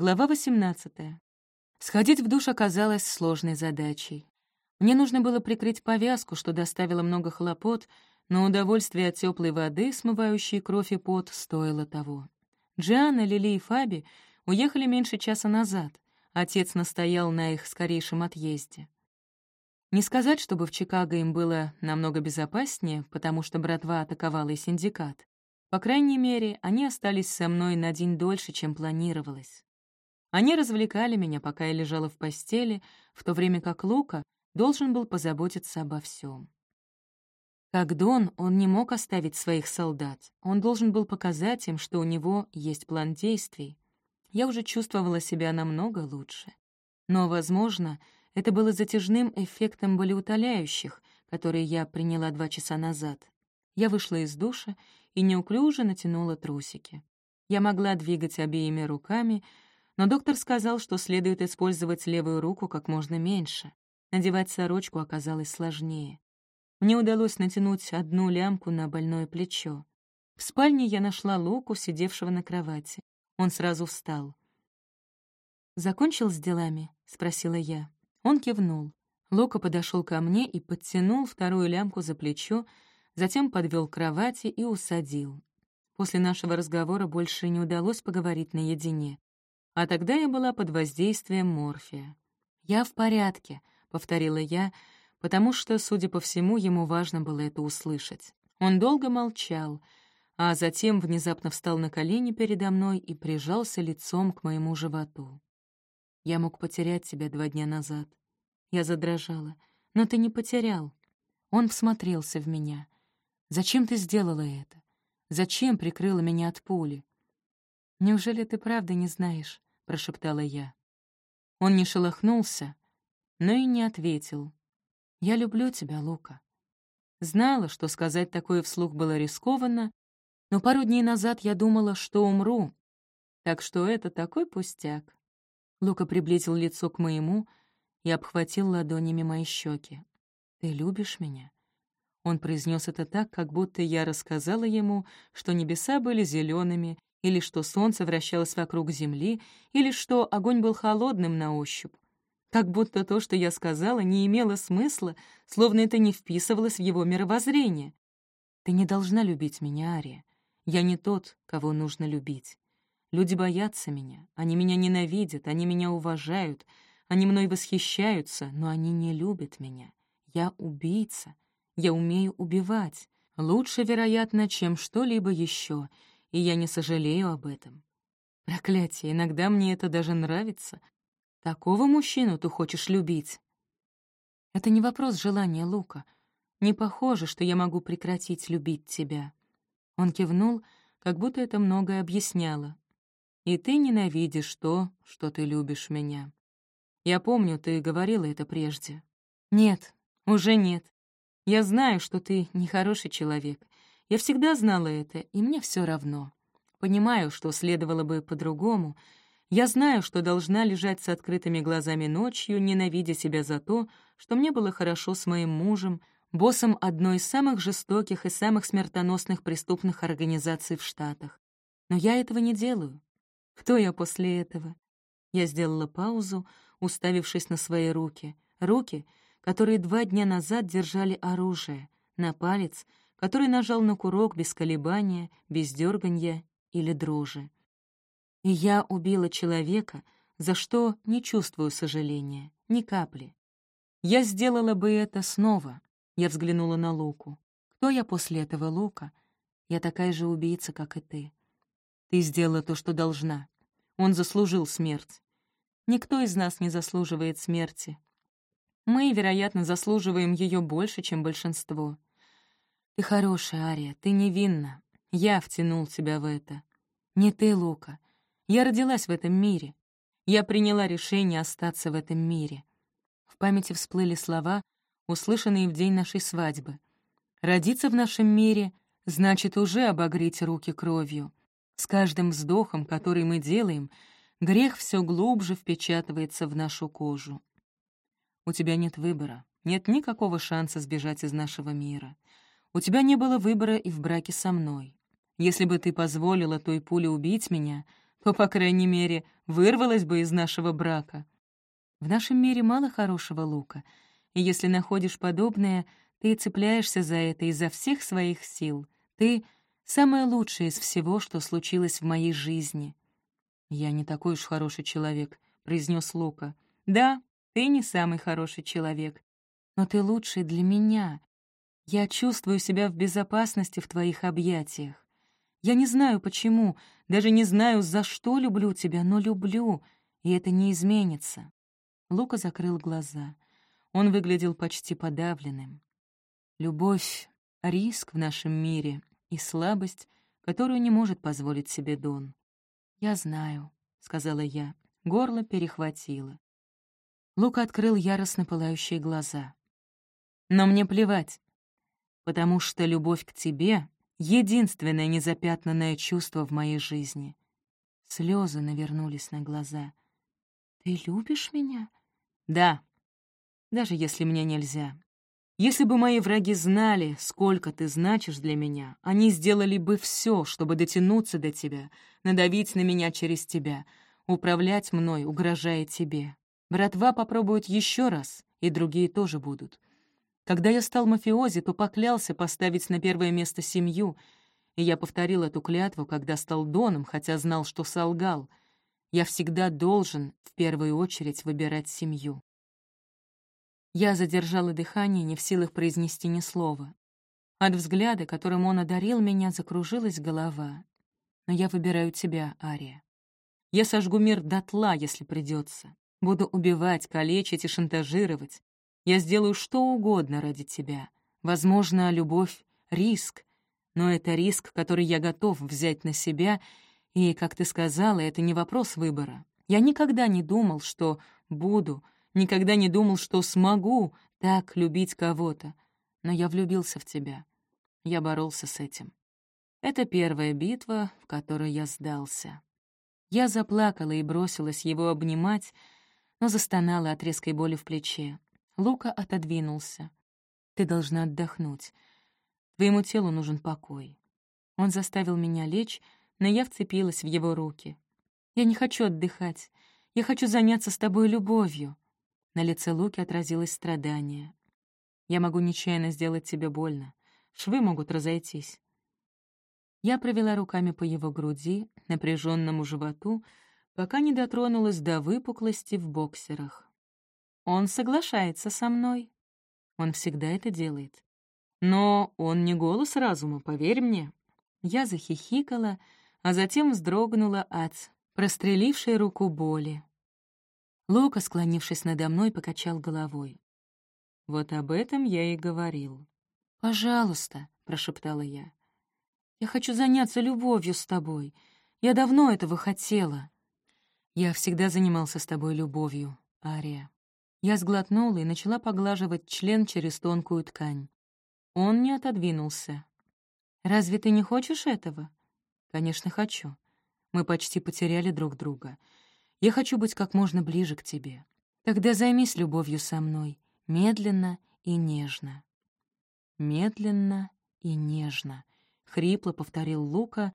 Глава 18. Сходить в душ оказалось сложной задачей. Мне нужно было прикрыть повязку, что доставило много хлопот, но удовольствие от теплой воды, смывающей кровь и пот, стоило того. Джиана, Лили и Фаби уехали меньше часа назад. Отец настоял на их скорейшем отъезде. Не сказать, чтобы в Чикаго им было намного безопаснее, потому что братва атаковала и синдикат. По крайней мере, они остались со мной на день дольше, чем планировалось. Они развлекали меня, пока я лежала в постели, в то время как Лука должен был позаботиться обо всем. Как Дон, он не мог оставить своих солдат. Он должен был показать им, что у него есть план действий. Я уже чувствовала себя намного лучше. Но, возможно, это было затяжным эффектом болеутоляющих, которые я приняла два часа назад. Я вышла из душа и неуклюже натянула трусики. Я могла двигать обеими руками, но доктор сказал, что следует использовать левую руку как можно меньше. Надевать сорочку оказалось сложнее. Мне удалось натянуть одну лямку на больное плечо. В спальне я нашла Луку, сидевшего на кровати. Он сразу встал. «Закончил с делами?» — спросила я. Он кивнул. Лука подошел ко мне и подтянул вторую лямку за плечо, затем подвел к кровати и усадил. После нашего разговора больше не удалось поговорить наедине. А тогда я была под воздействием морфия. «Я в порядке», — повторила я, — потому что, судя по всему, ему важно было это услышать. Он долго молчал, а затем внезапно встал на колени передо мной и прижался лицом к моему животу. «Я мог потерять тебя два дня назад». Я задрожала. «Но ты не потерял». Он всмотрелся в меня. «Зачем ты сделала это? Зачем прикрыла меня от пули?» «Неужели ты правда не знаешь?» — прошептала я. Он не шелохнулся, но и не ответил, «Я люблю тебя, Лука». Знала, что сказать такое вслух было рискованно, но пару дней назад я думала, что умру, так что это такой пустяк. Лука приблизил лицо к моему и обхватил ладонями мои щеки. «Ты любишь меня?» Он произнес это так, как будто я рассказала ему, что небеса были зелеными, или что солнце вращалось вокруг земли, или что огонь был холодным на ощупь. Как будто то, что я сказала, не имело смысла, словно это не вписывалось в его мировоззрение. «Ты не должна любить меня, Ария. Я не тот, кого нужно любить. Люди боятся меня, они меня ненавидят, они меня уважают, они мной восхищаются, но они не любят меня. Я убийца, я умею убивать. Лучше, вероятно, чем что-либо еще, и я не сожалею об этом. Проклятие, иногда мне это даже нравится, Такого мужчину ты хочешь любить? Это не вопрос желания Лука. Не похоже, что я могу прекратить любить тебя. Он кивнул, как будто это многое объясняло. И ты ненавидишь то, что ты любишь меня. Я помню, ты говорила это прежде. Нет, уже нет. Я знаю, что ты нехороший человек. Я всегда знала это, и мне все равно. Понимаю, что следовало бы по-другому — я знаю, что должна лежать с открытыми глазами ночью, ненавидя себя за то, что мне было хорошо с моим мужем, боссом одной из самых жестоких и самых смертоносных преступных организаций в Штатах. Но я этого не делаю. Кто я после этого? Я сделала паузу, уставившись на свои руки. Руки, которые два дня назад держали оружие, на палец, который нажал на курок без колебания, без дерганья или дрожи. И я убила человека, за что не чувствую сожаления, ни капли. Я сделала бы это снова. Я взглянула на Луку. Кто я после этого, Лука? Я такая же убийца, как и ты. Ты сделала то, что должна. Он заслужил смерть. Никто из нас не заслуживает смерти. Мы, вероятно, заслуживаем ее больше, чем большинство. Ты хорошая, Ария, ты невинна. Я втянул тебя в это. Не ты, Лука. Я родилась в этом мире. Я приняла решение остаться в этом мире. В памяти всплыли слова, услышанные в день нашей свадьбы. Родиться в нашем мире значит уже обогреть руки кровью. С каждым вздохом, который мы делаем, грех все глубже впечатывается в нашу кожу. У тебя нет выбора, нет никакого шанса сбежать из нашего мира. У тебя не было выбора и в браке со мной. Если бы ты позволила той пуле убить меня — то, по крайней мере, вырвалась бы из нашего брака. В нашем мире мало хорошего лука, и если находишь подобное, ты цепляешься за это изо всех своих сил. Ты — самое лучшее из всего, что случилось в моей жизни. «Я не такой уж хороший человек», — произнес Лука. «Да, ты не самый хороший человек, но ты лучший для меня. Я чувствую себя в безопасности в твоих объятиях. Я не знаю, почему, даже не знаю, за что люблю тебя, но люблю, и это не изменится». Лука закрыл глаза. Он выглядел почти подавленным. Любовь — риск в нашем мире и слабость, которую не может позволить себе Дон. «Я знаю», — сказала я. Горло перехватило. Лука открыл яростно пылающие глаза. «Но мне плевать, потому что любовь к тебе — единственное незапятнанное чувство в моей жизни». Слезы навернулись на глаза. «Ты любишь меня?» «Да, даже если мне нельзя. Если бы мои враги знали, сколько ты значишь для меня, они сделали бы все, чтобы дотянуться до тебя, надавить на меня через тебя, управлять мной, угрожая тебе. Братва попробует еще раз, и другие тоже будут. Когда я стал мафиози, то поклялся поставить на первое место семью, и я повторил эту клятву, когда стал доном, хотя знал, что солгал. Я всегда должен в первую очередь выбирать семью. Я задержала дыхание, не в силах произнести ни слова. От взгляда, которым он одарил меня, закружилась голова. Но я выбираю тебя, Ария. Я сожгу мир дотла, если придется. Буду убивать, калечить и шантажировать. Я сделаю что угодно ради тебя. Возможно, любовь — риск, но это риск, который я готов взять на себя, и, как ты сказала, это не вопрос выбора. Я никогда не думал, что буду, никогда не думал, что смогу так любить кого-то, но я влюбился в тебя. Я боролся с этим. Это первая битва, в которой я сдался. Я заплакала и бросилась его обнимать, но застонала от резкой боли в плече. Лука отодвинулся. «Ты должна отдохнуть. Твоему телу нужен покой». Он заставил меня лечь, но я вцепилась в его руки. «Я не хочу отдыхать. Я хочу заняться с тобой любовью». На лице Луки отразилось страдание. «Я могу нечаянно сделать тебе больно. Швы могут разойтись». Я провела руками по его груди, напряженному животу, пока не дотронулась до выпуклости в боксерах. Он соглашается со мной. Он всегда это делает. Но он не голос разума, поверь мне. Я захихикала, а затем вздрогнула от прострелившей руку боли. Лука, склонившись надо мной, покачал головой. «Вот об этом я и говорил». «Пожалуйста», — прошептала я. «Я хочу заняться любовью с тобой. Я давно этого хотела». «Я всегда занимался с тобой любовью, Ария». Я сглотнула и начала поглаживать член через тонкую ткань. Он не отодвинулся. «Разве ты не хочешь этого?» «Конечно, хочу. Мы почти потеряли друг друга. Я хочу быть как можно ближе к тебе. Тогда займись любовью со мной, медленно и нежно». «Медленно и нежно», — хрипло повторил Лука,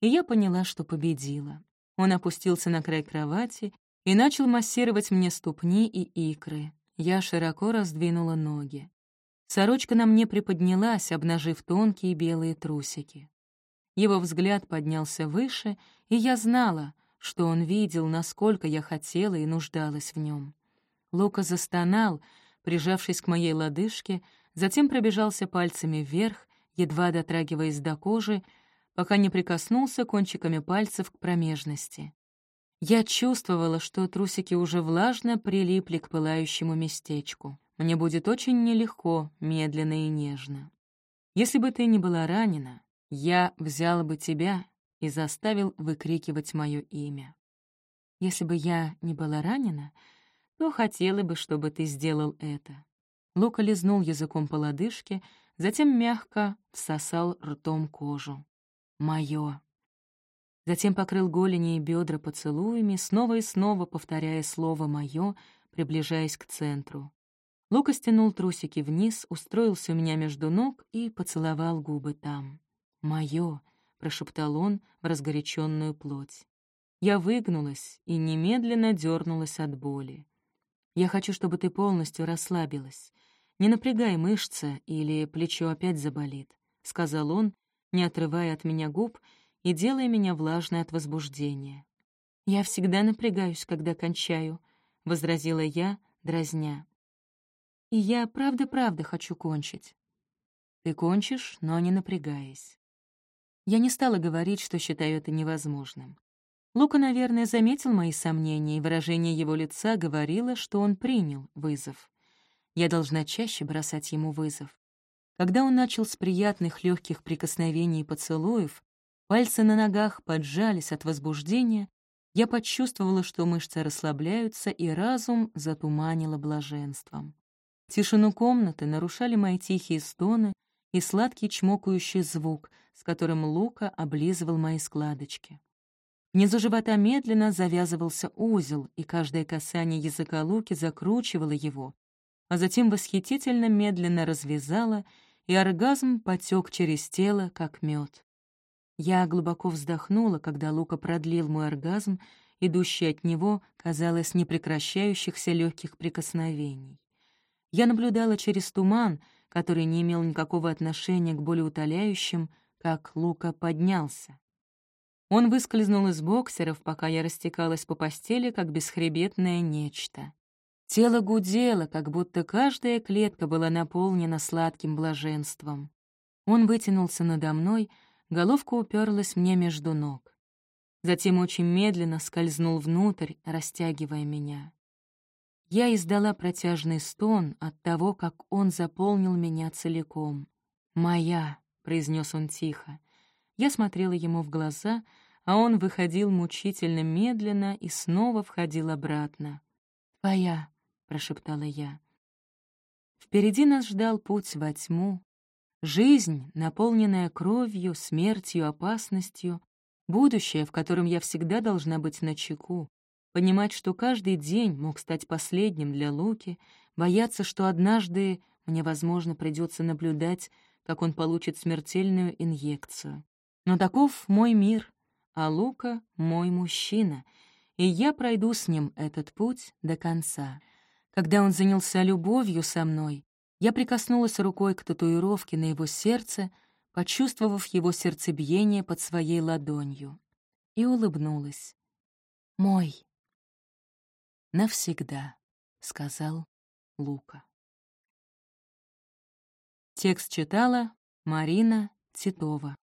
и я поняла, что победила. Он опустился на край кровати и начал массировать мне ступни и икры. Я широко раздвинула ноги. Сорочка на мне приподнялась, обнажив тонкие белые трусики. Его взгляд поднялся выше, и я знала, что он видел, насколько я хотела и нуждалась в нем. Лука застонал, прижавшись к моей лодыжке, затем пробежался пальцами вверх, едва дотрагиваясь до кожи, пока не прикоснулся кончиками пальцев к промежности. Я чувствовала, что трусики уже влажно прилипли к пылающему местечку. Мне будет очень нелегко, медленно и нежно. Если бы ты не была ранена, я взял бы тебя и заставил выкрикивать мое имя. Если бы я не была ранена, то хотела бы, чтобы ты сделал это. Лука лизнул языком по лодыжке, затем мягко всосал ртом кожу моё. Затем покрыл голени и бедра поцелуями, снова и снова повторяя слово «моё», приближаясь к центру. Лука стянул трусики вниз, устроился у меня между ног и поцеловал губы там. «Моё», — прошептал он в разгоряченную плоть. Я выгнулась и немедленно дернулась от боли. «Я хочу, чтобы ты полностью расслабилась. Не напрягай мышцы, или плечо опять заболит», — сказал он, не отрывая от меня губ и делая меня влажной от возбуждения. «Я всегда напрягаюсь, когда кончаю», — возразила я, дразня. «И я правда-правда хочу кончить». «Ты кончишь, но не напрягаясь». Я не стала говорить, что считаю это невозможным. Лука, наверное, заметил мои сомнения, и выражение его лица говорило, что он принял вызов. Я должна чаще бросать ему вызов. Когда он начал с приятных легких прикосновений и поцелуев, пальцы на ногах поджались от возбуждения, я почувствовала, что мышцы расслабляются, и разум затуманило блаженством. Тишину комнаты нарушали мои тихие стоны и сладкий чмокающий звук, с которым Лука облизывал мои складочки. Внизу живота медленно завязывался узел, и каждое касание языка Луки закручивало его, а затем восхитительно медленно развязало, и оргазм потек через тело, как мед. Я глубоко вздохнула, когда Лука продлил мой оргазм, идущий от него, казалось, непрекращающихся легких прикосновений. Я наблюдала через туман, который не имел никакого отношения к болеутоляющим, как Лука поднялся. Он выскользнул из боксеров, пока я растекалась по постели, как бесхребетное нечто. Тело гудело, как будто каждая клетка была наполнена сладким блаженством. Он вытянулся надо мной, Головка уперлась мне между ног. Затем очень медленно скользнул внутрь, растягивая меня. Я издала протяжный стон от того, как он заполнил меня целиком. «Моя», — произнес он тихо. Я смотрела ему в глаза, а он выходил мучительно медленно и снова входил обратно. «Твоя», — прошептала я. Впереди нас ждал путь во тьму, Жизнь, наполненная кровью, смертью, опасностью, будущее, в котором я всегда должна быть начеку, понимать, что каждый день мог стать последним для Луки, бояться, что однажды мне, возможно, придется наблюдать, как он получит смертельную инъекцию. Но таков мой мир, а Лука — мой мужчина, и я пройду с ним этот путь до конца. Когда он занялся любовью со мной, я прикоснулась рукой к татуировке на его сердце, почувствовав его сердцебиение под своей ладонью, и улыбнулась. «Мой». «Навсегда», — сказал Лука. Текст читала Марина Титова.